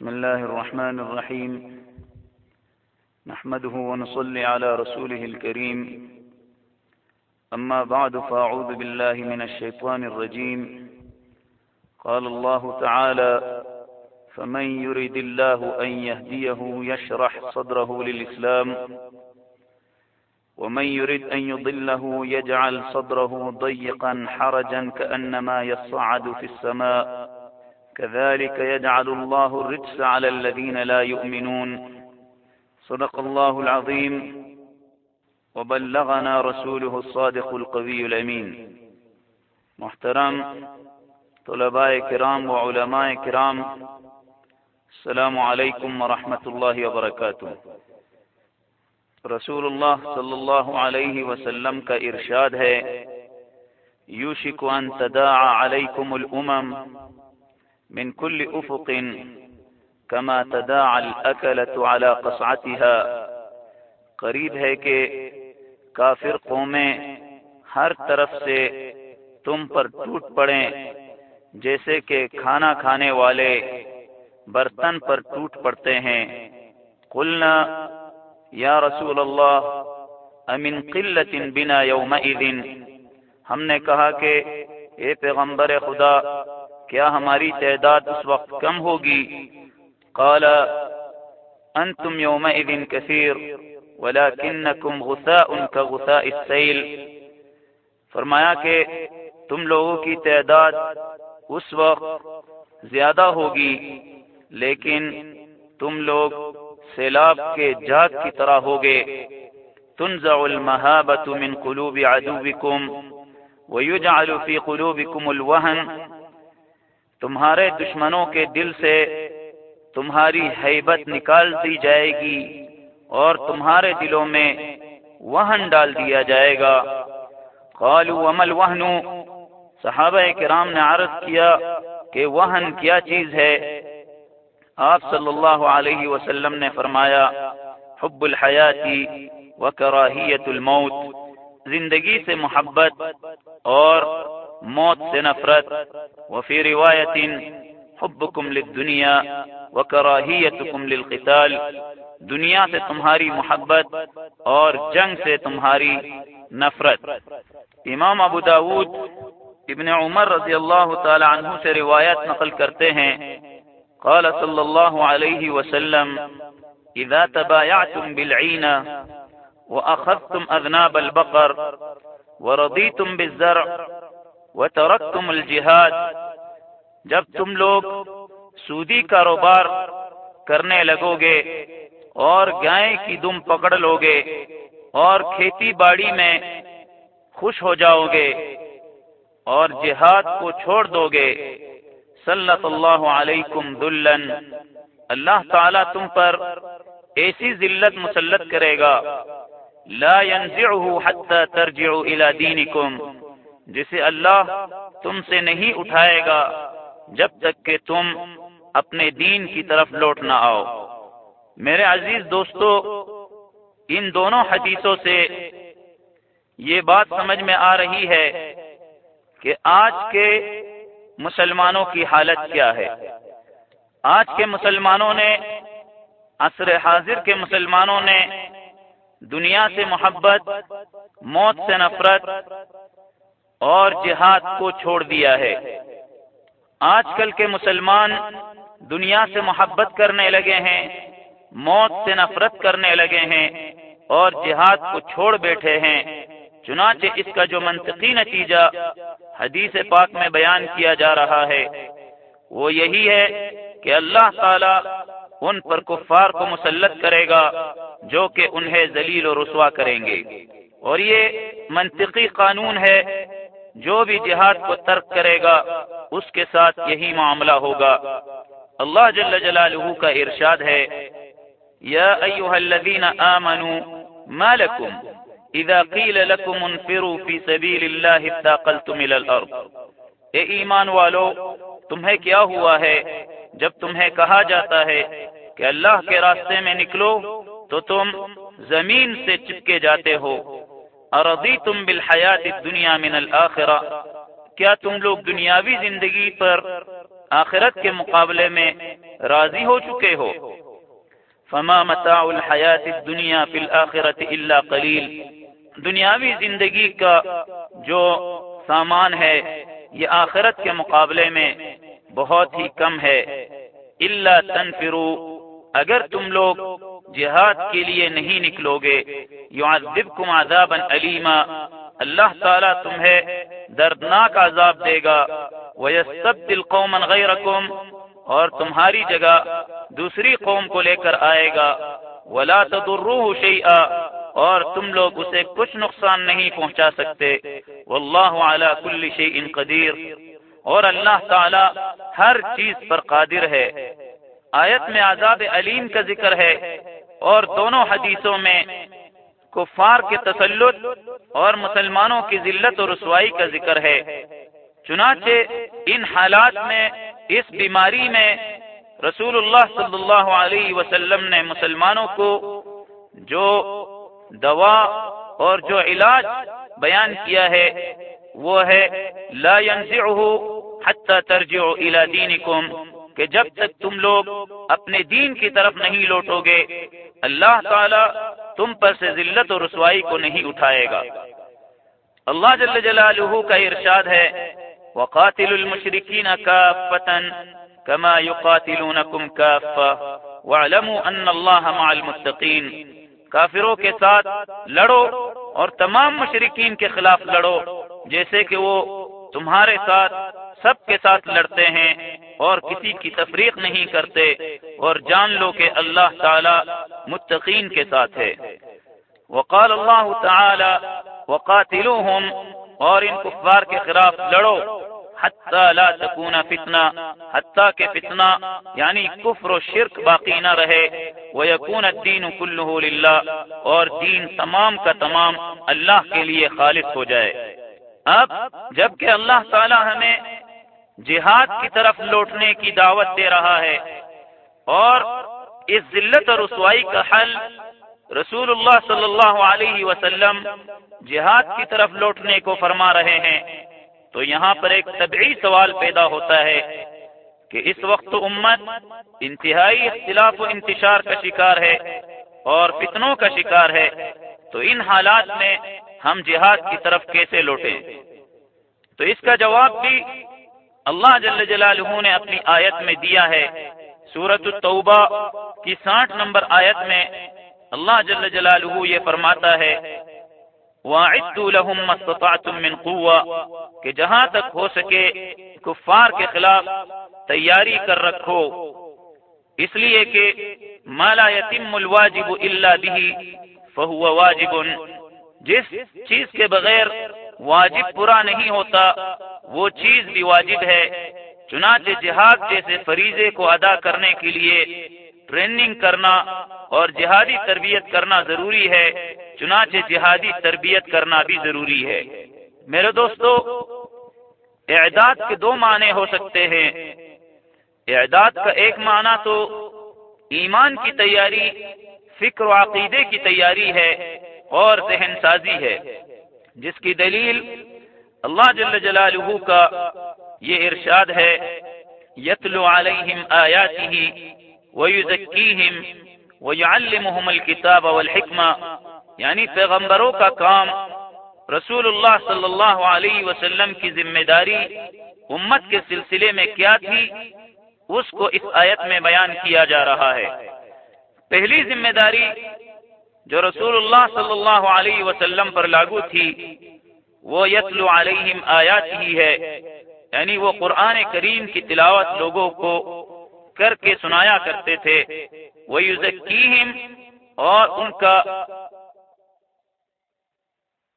بسم الله الرحمن الرحيم. نحمده ونصلي على رسوله الكريم. أما بعد فأعوذ بالله من الشيطان الرجيم. قال الله تعالى فمن يريد الله أن يهديه يشرح صدره للإسلام ومن يريد أن يضله يجعل صدره ضيقا حرجا كأنما يصعد في السماء. كذلك يجعل الله الرجس على الذين لا يؤمنون. صدق الله العظيم. وبلغنا رسوله الصادق القوي الأمين. محترم طلباء کرام و علماء کرام السلام علیکم ورحمۃ اللہ وبرکاتہ رسول اللہ صلی اللہ علیہ وسلم کا ارشاد ہے یوشک ان تداع علیکم الامم من كل افق كما تداع الاكلة على قصعتها. قریب ہے کہ کافر قومیں ہر طرف سے تم پر ٹوٹ پڑیں، جیسے کہ کھانا کھانے والے برتن پر ٹوٹ پڑتے ہیں۔ قلنا، یا رسول اللہ، امن قلت بنا یومئذ؟ ہم نے کہا کہ، اے پیغمبر خدا کیا ہماری تعداد اس وقت کم ہوگی؟ قال، انتم يومئذ كثير ولكنكم غثاء كغثاء السيل فرمایا کہ تم لوگوں کی تعداد اس وقت زیادہ ہوگی، لیکن تم لوگ سیلاب کے جاگ کی طرح ہوگے۔ تنزع المہابت من قلوب عدوبکم ویجعل فی قلوبکم الوہن۔ تمہارے دشمنوں کے دل سے تمہاری حیبت نکال دی جائے گی اور تمہارے دلوں میں وہن ڈال دیا جائے گا۔ قالوا ومل وہن صحابہ کرام نے عرض کیا کہ وہن کیا چیز ہے؟ آپ صلی اللہ علیہ وسلم نے فرمایا، حب الحیاتی و کراہیت الموت، زندگی سے محبت اور موت سے نفرت. وفی روایت حبکم للدنیا وکراہیتکم للقتال. دنیا سے تمہاری محبت اور جنگ سے تمہاری نفرت. امام ابو داود، ابن عمر رضی اللہ تعالی عنہ سے روایت نقل کرتے ہیں، قال صلی اللہ علیہ وسلم، اذا تبايعتم بالعینة واخذتم اذناب البقر ورضيتم بالزرع وتركتم الجهاد۔ جب تم لوگ سودی کاروبار کرنے لگو گے اور گائے کی دم پکڑ لو گے اور کھیتی باڑی میں خوش ہو جاؤ گے اور جہاد کو چھوڑ دو گے صلی اللہ علیکم دلن اللہ تعالی تم پر ایسی ذلت مسلط کرے گا۔ لا ينزعه حتى ترجعوا الى دينكم جسے اللہ تم سے نہیں اٹھائے گا، جب تک کہ تم اپنے دین کی طرف لوٹ نہ آؤ۔ میرے عزیز دوستو، ان دونوں حدیثوں سے یہ بات سمجھ میں آ رہی ہے کہ آج کے مسلمانوں کی حالت کیا ہے۔ آج کے مسلمانوں نے، عصر حاضر کے مسلمانوں نے دنیا سے محبت، موت سے نفرت اور جہاد کو چھوڑ دیا ہے۔ آج کل کے مسلمان دنیا سے محبت کرنے لگے ہیں، موت سے نفرت کرنے لگے ہیں اور جہاد کو چھوڑ بیٹھے ہیں۔ چنانچہ اس کا جو منطقی نتیجہ حدیث پاک میں بیان کیا جا رہا ہے، وہ یہی ہے کہ اللہ تعالی ان پر کفار کو مسلط کرے گا جو کہ انہیں ذلیل و رسوا کریں گے۔ اور یہ منطقی قانون ہے جو بھی جہاد کو ترک کرے گا، اس کے ساتھ یہی معاملہ ہوگا۔ اللہ جل جلالہ کا ارشاد ہے، یا ایوہ الذین آمنوا ما لکم اذا قیل لکم انفروا فی سبیل اللہ اتاقلتم الى الارض۔ اے ایمان والو، تمہیں کیا ہوا ہے؟ جب تمہیں کہا جاتا ہے کہ اللہ کے راستے میں نکلو، تو تم زمین سے چپکے جاتے ہو۔ ارضی تم بالحیات دنیا من الآخرہ کیا تم لوگ دنیاوی زندگی پر آخرت کے مقابلے میں راضی ہو چکے ہو؟ فما متاع الحیات الدنیا فی الاخرت الا قلیل۔ دنیاوی زندگی کا جو سامان ہے، یہ آخرت کے مقابلے میں بہت ہی کم ہے۔ اللہ تنفرو، اگر تم لوگ جہاد کے لیے نہیں نکلو گے یعذبکم عذابا علیما اللہ تعالیٰ تمہیں دردناک عذاب دے گا. وَيَسْتَبْدِلْ قَوْمًا غَيْرَكُمْ. اور تمہاری جگہ دوسری قوم کو لے کر آئے گا. ولا تضروه شيئا. اور تم لوگ اسے کچھ نقصان نہیں پہنچا سکتے. واللہ علی کل شیء قدیر اور اللہ تعالی ہر چیز پر قادر ہے. آیت میں عذاب علیم کا ذکر ہے. اور دونوں حدیثوں میں کفار کے تسلط اور مسلمانوں کی ذلت اور رسوائی کا ذکر ہے۔ چنانچہ ان حالات میں، اس بیماری میں رسول اللہ صلی اللہ علیہ وسلم نے مسلمانوں کو جو دوا اور جو علاج بیان کیا ہے، وہ ہے، لا ينزعه حتى ترجعوا الى دينكم کہ جب تک تم لوگ اپنے دین کی طرف نہیں لوٹو گے، اللہ تعالی تم پر سے ذلت اور رسوائی کو نہیں اٹھائے گا۔ اللہ جل جلالہ کا ارشاد ہے، وقاتل المشركين كافة كما يقاتلونكم كافة واعلموا أن الله مع المتقين۔ کافروں کے ساتھ لڑو اور تمام مشرقین کے خلاف لڑو، جیسے کہ وہ تمہارے ساتھ، سب کے ساتھ لڑتے ہیں اور کسی کی تفریق نہیں کرتے۔ اور جان لو کہ اللہ تعالی متقین کے ساتھ ہے۔ وقال اللہ تعالی وقاتلوهم اور ان کفار کے خلاف لڑو، حتی لا تکون فتنہ، حتی کہ فتنہ یعنی کفر و شرک باقی نہ رہے۔ ویکون الدین کلہ للہ، اور دین تمام کا تمام اللہ کے لیے خالص ہو جائے۔ اب جبکہ اللہ تعالی ہمیں جہاد کی طرف لوٹنے کی دعوت دے رہا ہے، اور اس ذلت اور رسوائی کا حل رسول اللہ صلی اللہ علیہ وسلم جہاد کی طرف لوٹنے کو فرما رہے ہیں۔ تو یہاں پر ایک طبعی سوال پیدا ہوتا ہے کہ اس وقت امت انتہائی اختلاف و انتشار کا شکار ہے اور فتنوں کا شکار ہے۔ تو ان حالات میں ہم جہاد کی طرف کیسے لوٹیں؟ تو اس کا جواب بھی اللہ جل جلالہ نے اپنی آیت میں دیا ہے۔ سورت التوبہ کی ساٹھ نمبر آیت میں اللہ جل جلالہ یہ فرماتا ہے وَعِدُّوا لَهُمْ مَسْتَطَعْتُم مِّن قُوَّةٍ، کہ جہاں تک ہو سکے کفار کے خلاف تیاری کر رکھو۔ اس لیے کہ ما لا يتم الواجب الا به، فهو واجب۔ جس چیز کے بغیر واجب پورا نہیں ہوتا، وہ چیز بھی واجب ہے۔ چنانچہ جہاد جیسے فریضے کو ادا کرنے کے لیے ٹریننگ کرنا اور جہادی تربیت کرنا ضروری ہے، چنانچہ جہادی تربیت کرنا بھی ضروری ہے۔ میرے دوستو، اعداد کے دو معنی ہو سکتے ہیں۔ اعداد کا ایک معنی تو ایمان کی تیاری، فکر و عقیدے کی تیاری ہے اور ذہن سازی ہے، جس کی دلیل اللہ جل جلالہ کا یہ ارشاد ہے، یتلو علیہم آیاتہ ویزکیہم ویعلمہم الکتاب والحکمہ یعنی پیغمبروں کا کام رسول اللہ صلی اللہ علیہ وسلم کی ذمہ داری امت کے سلسلے میں کیا تھی، اس کو اس آیت میں بیان کیا جا رہا ہے۔ پہلی ذمہ داری جو رسول اللہ صلی اللہ علیہ وسلم پر لاگو تھی، وہ یتلو علیہم آیات ہی ہے۔ یعنی وہ قرآن کریم کی تلاوت لوگوں کو کر کے سنایا کرتے تھے۔ وہ اور ان کا